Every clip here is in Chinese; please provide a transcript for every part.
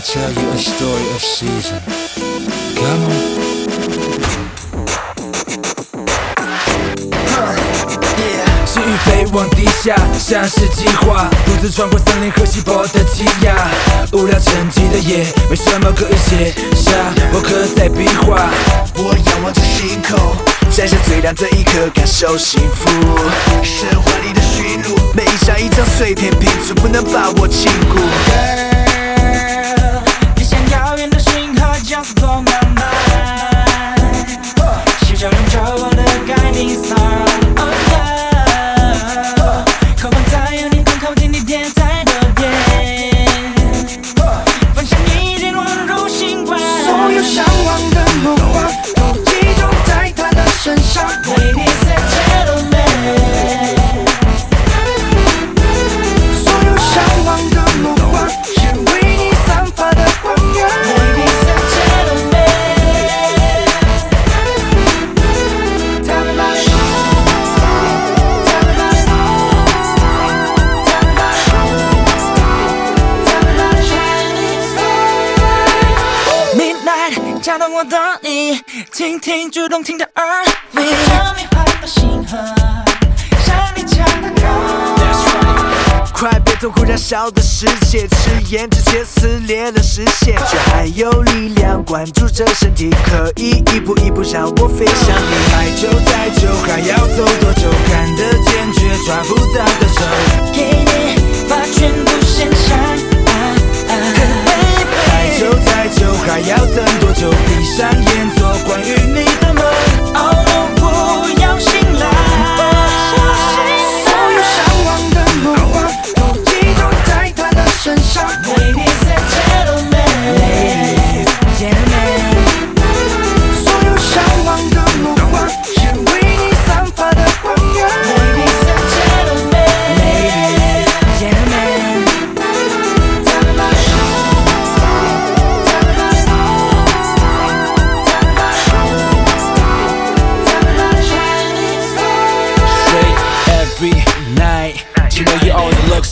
I tell you a story of season. Come on. 细雨飞往地下，像是计划，独自穿过森林和稀薄的挤压。无聊沉寂的夜，没什么可以写下，我刻在壁画。我仰望着星空，摘下最亮的一刻，感受幸福。神话里的驯鹿，每一张一张碎片拼出，不能把我禁锢。的概念 start of love，渴望在有你更靠近我的你，倾听主动听的耳鸣，让你换到星河，向你唱的歌。快别痛苦燃烧的世界，吃盐之前撕裂了视线，却还有力量关注着身体，可以一步一步让我飞向你。太久太久，还要走多久？看得见却抓不到的手。给你把全部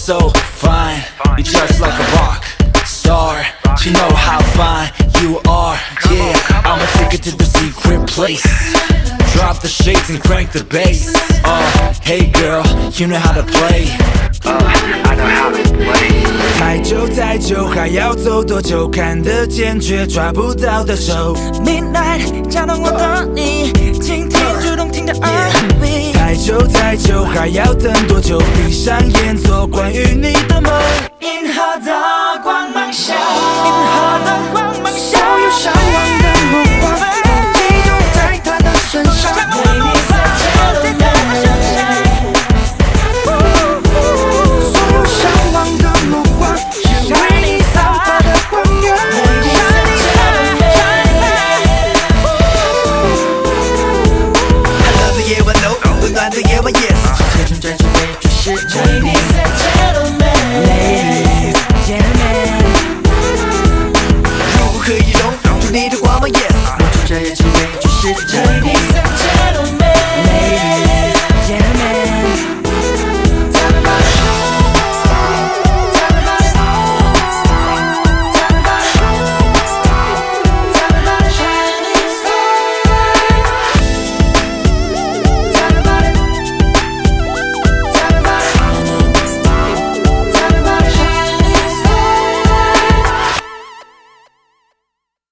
so fine. You just like a rock star. You know how fine you are. Yeah, I'ma take it to the secret place. Drop the shades and crank the bass. Uh, hey girl, you know how to play. 太久太久，还要走多久？看得见却抓不到的手。 Midnight，敲动我的你， 鸣。太久太久，还要等多久？闭上眼做关于你的梦。银河的光芒下，Yes，gentlemen, ladies, gentlemen, ladies, gentlemen，如果可以动，住你的光芒，Yes，我就这样去追，只是这你。